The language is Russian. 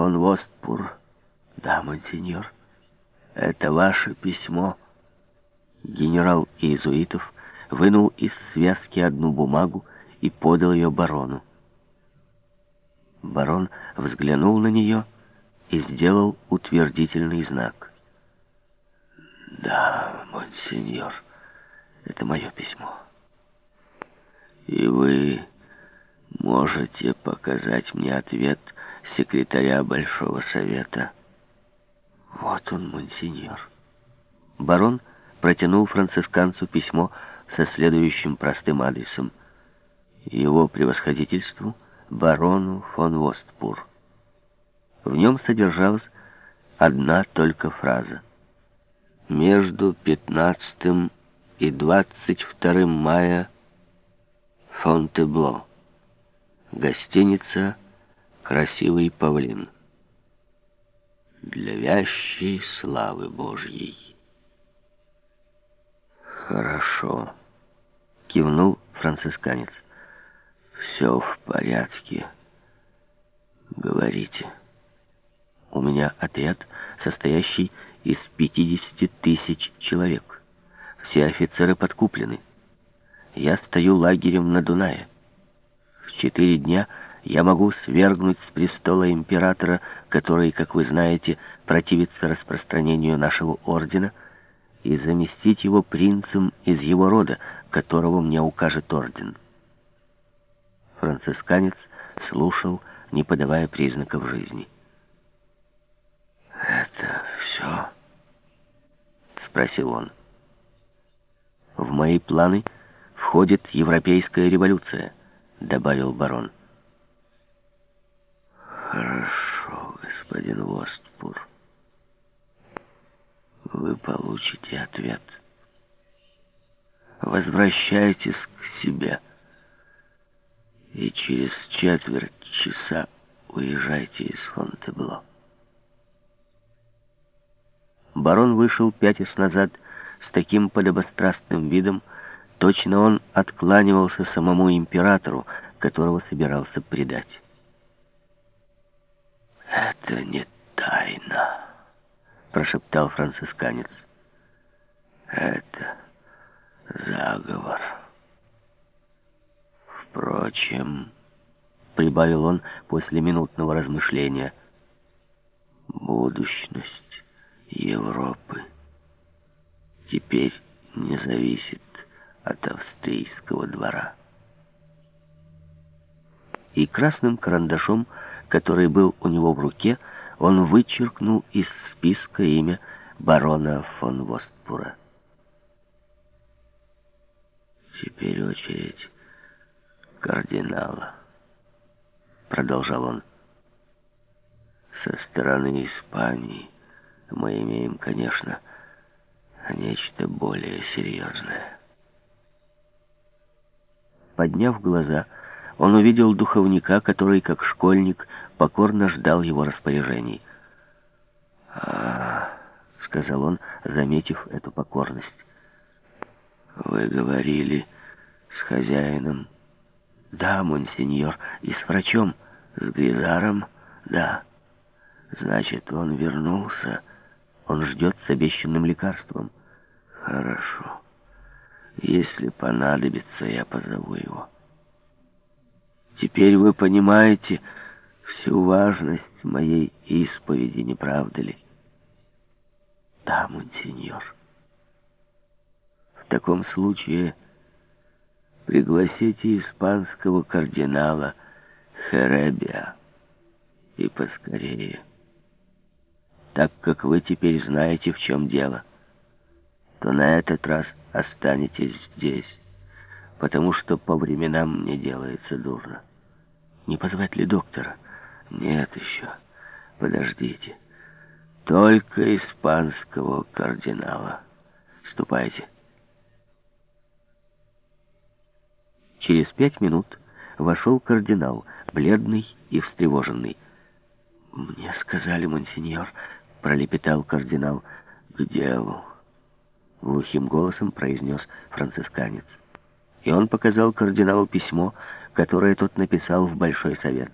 фон Востпур. Да, монсеньор. Это ваше письмо. Генерал Иезуитов вынул из связки одну бумагу и подал ее барону. Барон взглянул на нее и сделал утвердительный знак. «Да, монсеньор, это мое письмо. И вы можете показать мне ответ секретаря Большого Совета?» «Вот он, монсеньор». Барон протянул францисканцу письмо со следующим простым адресом. Его превосходительству барону фон Востпур. В нем содержалась одна только фраза. Между 15 и 22 мая Фонтебло. Гостиница «Красивый павлин». Для вящей славы Божьей. «Хорошо», — кивнул францисканец. «Все в порядке. Говорите. У меня отряд, состоящий из 50 тысяч человек. Все офицеры подкуплены. Я стою лагерем на Дунае. В четыре дня я могу свергнуть с престола императора, который, как вы знаете, противится распространению нашего ордена, и заместить его принцем из его рода, которого мне укажет орден. Францисканец слушал, не подавая признаков жизни. «Это все?» — спросил он. «В мои планы входит европейская революция», — добавил барон. «Хорошо, господин Востпур» вы получите ответ. Возвращайтесь к себе и через четверть часа уезжайте из Фонтебло. Барон вышел пятясь назад с таким подобострастным видом, точно он откланивался самому императору, которого собирался предать. «Это не тайна», прошептал францисканец. Это заговор. Впрочем, прибавил он после минутного размышления, будущность Европы теперь не зависит от австрийского двора. И красным карандашом, который был у него в руке, он вычеркнул из списка имя барона фон Востпура. «Теперь очередь кардинала», — продолжал он. «Со стороны Испании мы имеем, конечно, нечто более серьезное». Подняв глаза, он увидел духовника, который, как школьник, покорно ждал его распоряжений. «А, — сказал он, заметив эту покорность, — вы говорили с хозяином?» «Да, монсеньор, и с врачом, с Гризаром, да. Значит, он вернулся, он ждет с обещанным лекарством. Хорошо. Если понадобится, я позову его». Теперь вы понимаете всю важность моей исповеди, не правда ли? Да, монсеньор. В таком случае пригласите испанского кардинала Херебия и поскорее. Так как вы теперь знаете, в чем дело, то на этот раз останетесь здесь, потому что по временам мне делается дурно. Не позвать ли доктора? Нет еще. Подождите. Только испанского кардинала. Ступайте. Через пять минут вошел кардинал, бледный и встревоженный. «Мне сказали, монсеньор», — пролепетал кардинал, — «к делу», — глухим голосом произнес францисканец. И он показал кардиналу письмо, которое тот написал в Большой Совет.